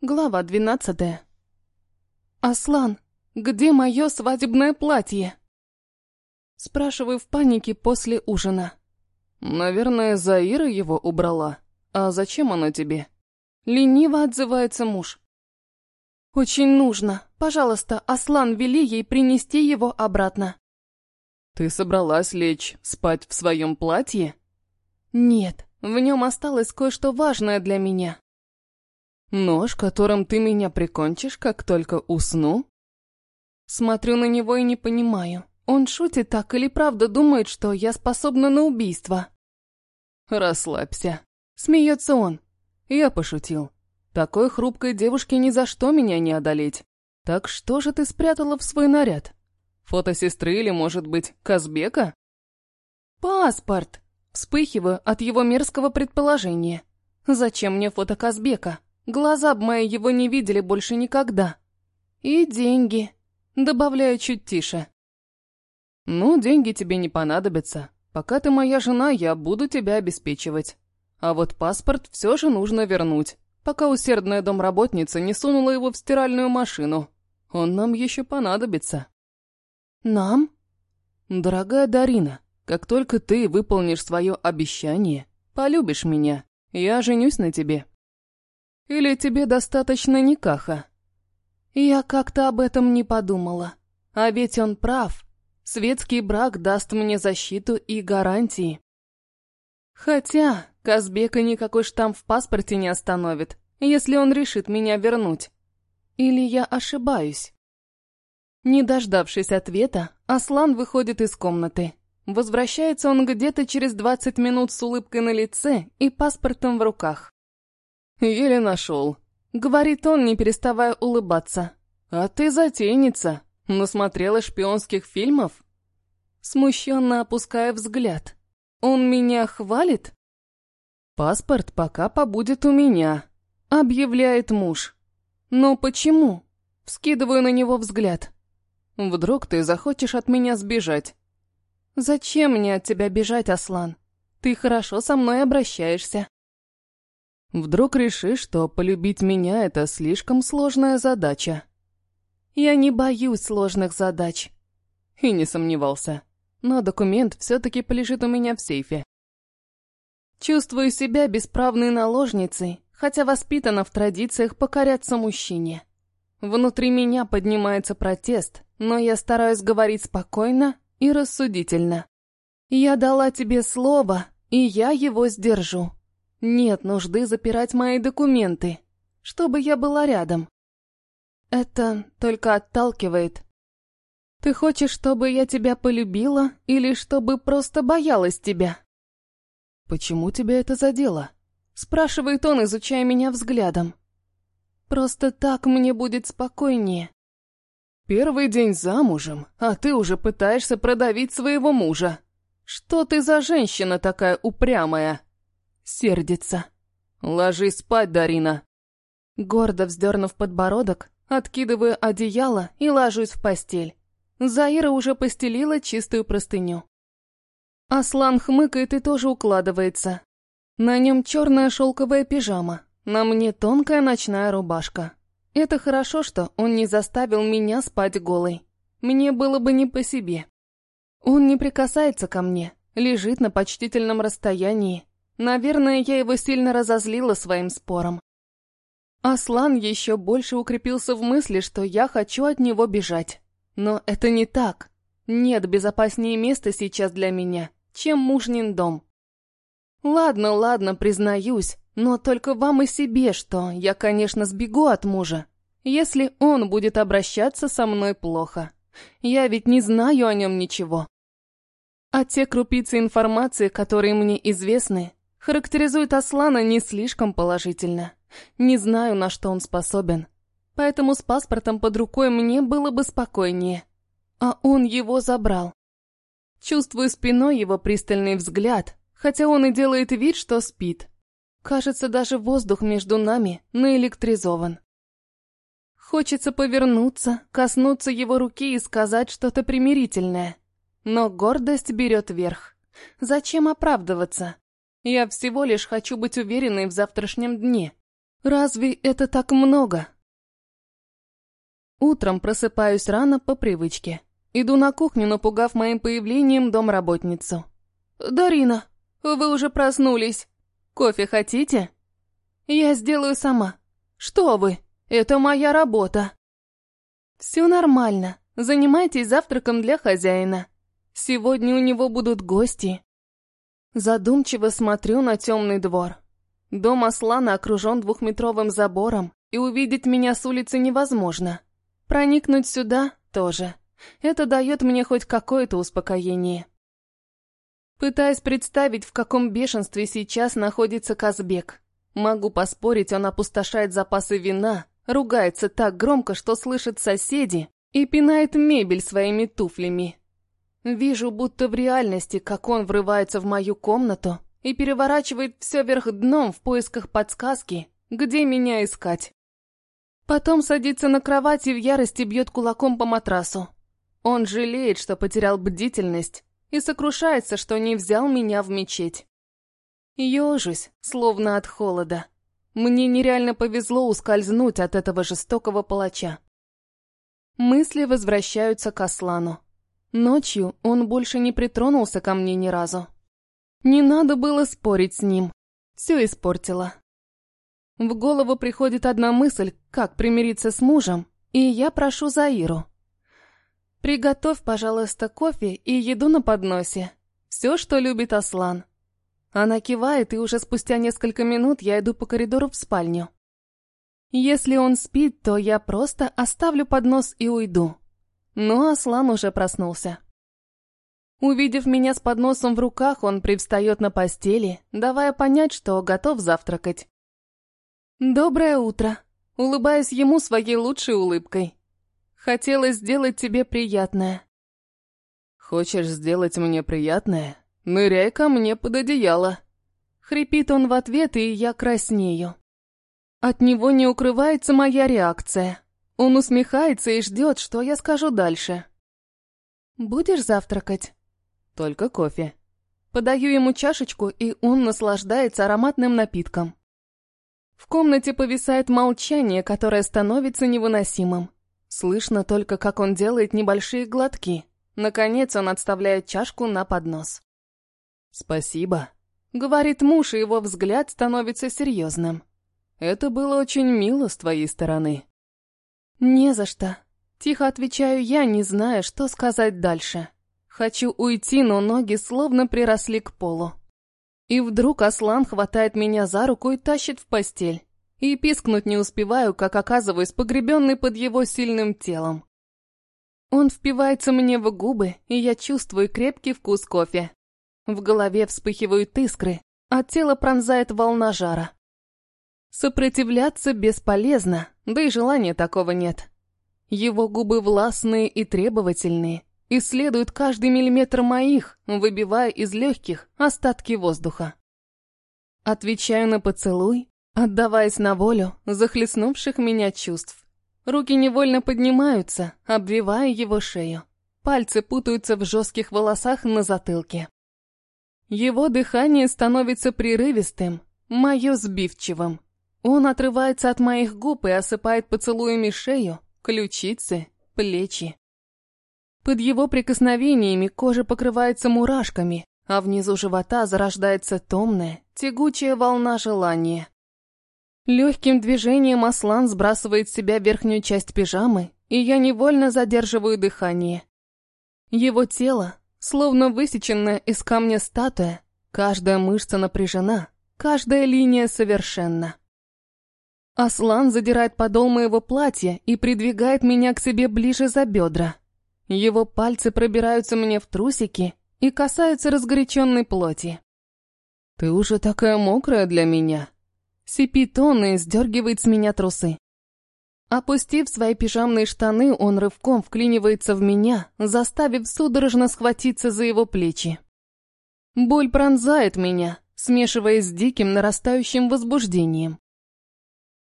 Глава двенадцатая. «Аслан, где мое свадебное платье?» Спрашиваю в панике после ужина. «Наверное, Заира его убрала. А зачем оно тебе?» Лениво отзывается муж. «Очень нужно. Пожалуйста, Аслан, вели ей принести его обратно». «Ты собралась лечь спать в своем платье?» «Нет, в нем осталось кое-что важное для меня». Нож, которым ты меня прикончишь, как только усну? Смотрю на него и не понимаю. Он шутит так или правда думает, что я способна на убийство? Расслабься. Смеется он. Я пошутил. Такой хрупкой девушке ни за что меня не одолеть. Так что же ты спрятала в свой наряд? Фото сестры или, может быть, Казбека? Паспорт. Вспыхиваю от его мерзкого предположения. Зачем мне фото Казбека? Глаза б мои его не видели больше никогда. И деньги. Добавляю чуть тише. Ну, деньги тебе не понадобятся. Пока ты моя жена, я буду тебя обеспечивать. А вот паспорт все же нужно вернуть, пока усердная домработница не сунула его в стиральную машину. Он нам еще понадобится. Нам? Дорогая Дарина, как только ты выполнишь свое обещание, полюбишь меня, я женюсь на тебе. Или тебе достаточно никаха? Я как-то об этом не подумала. А ведь он прав. Светский брак даст мне защиту и гарантии. Хотя Казбека никакой штамп в паспорте не остановит, если он решит меня вернуть. Или я ошибаюсь? Не дождавшись ответа, Аслан выходит из комнаты. Возвращается он где-то через 20 минут с улыбкой на лице и паспортом в руках. «Еле нашел», — говорит он, не переставая улыбаться. «А ты затейница. Насмотрела шпионских фильмов?» Смущенно опуская взгляд. «Он меня хвалит?» «Паспорт пока побудет у меня», — объявляет муж. «Но почему?» — вскидываю на него взгляд. «Вдруг ты захочешь от меня сбежать?» «Зачем мне от тебя бежать, Аслан? Ты хорошо со мной обращаешься». Вдруг решишь, что полюбить меня — это слишком сложная задача. Я не боюсь сложных задач. И не сомневался. Но документ все-таки полежит у меня в сейфе. Чувствую себя бесправной наложницей, хотя воспитана в традициях покоряться мужчине. Внутри меня поднимается протест, но я стараюсь говорить спокойно и рассудительно. Я дала тебе слово, и я его сдержу. Нет нужды запирать мои документы, чтобы я была рядом. Это только отталкивает. Ты хочешь, чтобы я тебя полюбила или чтобы просто боялась тебя? Почему тебя это задело? Спрашивает он, изучая меня взглядом. Просто так мне будет спокойнее. Первый день замужем, а ты уже пытаешься продавить своего мужа. Что ты за женщина такая упрямая? Сердится. «Ложись спать, Дарина!» Гордо вздернув подбородок, откидываю одеяло и ложусь в постель. Заира уже постелила чистую простыню. Аслан хмыкает и тоже укладывается. На нем черная шелковая пижама, на мне тонкая ночная рубашка. Это хорошо, что он не заставил меня спать голой. Мне было бы не по себе. Он не прикасается ко мне, лежит на почтительном расстоянии, Наверное, я его сильно разозлила своим спором. Аслан еще больше укрепился в мысли, что я хочу от него бежать. Но это не так. Нет безопаснее места сейчас для меня, чем мужнин дом. Ладно, ладно, признаюсь, но только вам и себе, что я, конечно, сбегу от мужа, если он будет обращаться со мной плохо. Я ведь не знаю о нем ничего. А те крупицы информации, которые мне известны, характеризует Аслана не слишком положительно. Не знаю, на что он способен. Поэтому с паспортом под рукой мне было бы спокойнее. А он его забрал. Чувствую спиной его пристальный взгляд, хотя он и делает вид, что спит. Кажется, даже воздух между нами наэлектризован. Хочется повернуться, коснуться его руки и сказать что-то примирительное. Но гордость берет верх. Зачем оправдываться? Я всего лишь хочу быть уверенной в завтрашнем дне. Разве это так много? Утром просыпаюсь рано по привычке. Иду на кухню, напугав моим появлением домработницу. «Дарина, вы уже проснулись. Кофе хотите?» «Я сделаю сама. Что вы? Это моя работа». «Все нормально. Занимайтесь завтраком для хозяина. Сегодня у него будут гости». Задумчиво смотрю на темный двор. Дом Аслана окружен двухметровым забором, и увидеть меня с улицы невозможно. Проникнуть сюда тоже. Это дает мне хоть какое-то успокоение. Пытаюсь представить, в каком бешенстве сейчас находится Казбек. Могу поспорить, он опустошает запасы вина, ругается так громко, что слышат соседи, и пинает мебель своими туфлями. Вижу, будто в реальности, как он врывается в мою комнату и переворачивает все вверх дном в поисках подсказки, где меня искать. Потом садится на кровать и в ярости бьет кулаком по матрасу. Он жалеет, что потерял бдительность, и сокрушается, что не взял меня в мечеть. Ёжусь, словно от холода. Мне нереально повезло ускользнуть от этого жестокого палача. Мысли возвращаются к Аслану. Ночью он больше не притронулся ко мне ни разу. Не надо было спорить с ним. Все испортило. В голову приходит одна мысль, как примириться с мужем, и я прошу Заиру. «Приготовь, пожалуйста, кофе и еду на подносе. Все, что любит Аслан». Она кивает, и уже спустя несколько минут я иду по коридору в спальню. Если он спит, то я просто оставлю поднос и уйду. Но Аслан уже проснулся. Увидев меня с подносом в руках, он привстает на постели, давая понять, что готов завтракать. «Доброе утро!» Улыбаюсь ему своей лучшей улыбкой. Хотелось сделать тебе приятное. Хочешь сделать мне приятное? Ныряй ко мне под одеяло. Хрипит он в ответ, и я краснею. От него не укрывается моя реакция. Он усмехается и ждет, что я скажу дальше. «Будешь завтракать?» «Только кофе». Подаю ему чашечку, и он наслаждается ароматным напитком. В комнате повисает молчание, которое становится невыносимым. Слышно только, как он делает небольшие глотки. Наконец он отставляет чашку на поднос. «Спасибо», — говорит муж, и его взгляд становится серьезным. «Это было очень мило с твоей стороны». «Не за что», — тихо отвечаю я, не зная, что сказать дальше. Хочу уйти, но ноги словно приросли к полу. И вдруг Аслан хватает меня за руку и тащит в постель. И пискнуть не успеваю, как оказываюсь погребенный под его сильным телом. Он впивается мне в губы, и я чувствую крепкий вкус кофе. В голове вспыхивают искры, а тело пронзает волна жара. Сопротивляться бесполезно, да и желания такого нет. Его губы властные и требовательные, исследуют каждый миллиметр моих, выбивая из легких остатки воздуха. Отвечаю на поцелуй, отдаваясь на волю захлестнувших меня чувств. Руки невольно поднимаются, обвивая его шею. Пальцы путаются в жестких волосах на затылке. Его дыхание становится прерывистым, мое сбивчивым. Он отрывается от моих губ и осыпает поцелуями шею, ключицы, плечи. Под его прикосновениями кожа покрывается мурашками, а внизу живота зарождается томная, тягучая волна желания. Легким движением Аслан сбрасывает с себя верхнюю часть пижамы, и я невольно задерживаю дыхание. Его тело, словно высеченная из камня статуя, каждая мышца напряжена, каждая линия совершенна. Аслан задирает подол моего платья и придвигает меня к себе ближе за бедра. Его пальцы пробираются мне в трусики и касаются разгоряченной плоти. «Ты уже такая мокрая для меня!» Сипит он и сдергивает с меня трусы. Опустив свои пижамные штаны, он рывком вклинивается в меня, заставив судорожно схватиться за его плечи. Боль пронзает меня, смешиваясь с диким нарастающим возбуждением.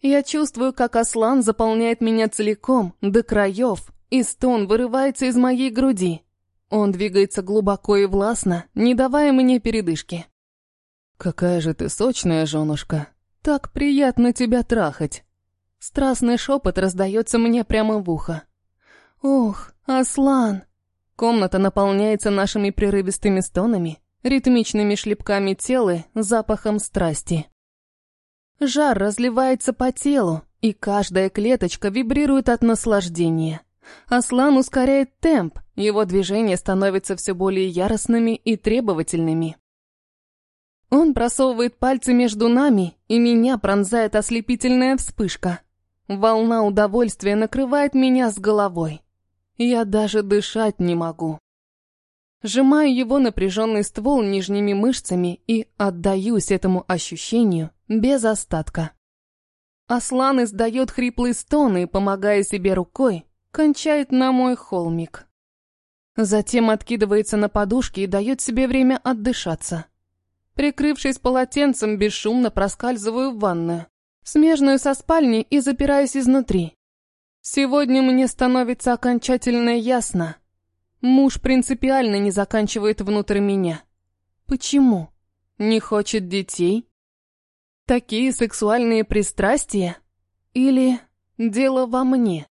Я чувствую, как Аслан заполняет меня целиком, до краев, и стон вырывается из моей груди. Он двигается глубоко и властно, не давая мне передышки. «Какая же ты сочная, женушка!» Так приятно тебя трахать. Страстный шепот раздается мне прямо в ухо. Ох, Аслан! Комната наполняется нашими прерывистыми стонами, ритмичными шлепками тела, запахом страсти. Жар разливается по телу, и каждая клеточка вибрирует от наслаждения. Аслан ускоряет темп, его движения становятся все более яростными и требовательными. Он просовывает пальцы между нами, и меня пронзает ослепительная вспышка. Волна удовольствия накрывает меня с головой. Я даже дышать не могу. Сжимаю его напряженный ствол нижними мышцами и отдаюсь этому ощущению без остатка. Аслан издает хриплые стоны и, помогая себе рукой, кончает на мой холмик. Затем откидывается на подушке и дает себе время отдышаться. Прикрывшись полотенцем, бесшумно проскальзываю в ванную, смежную со спальней и запираюсь изнутри. Сегодня мне становится окончательно ясно. Муж принципиально не заканчивает внутрь меня. Почему? Не хочет детей? Такие сексуальные пристрастия? Или дело во мне?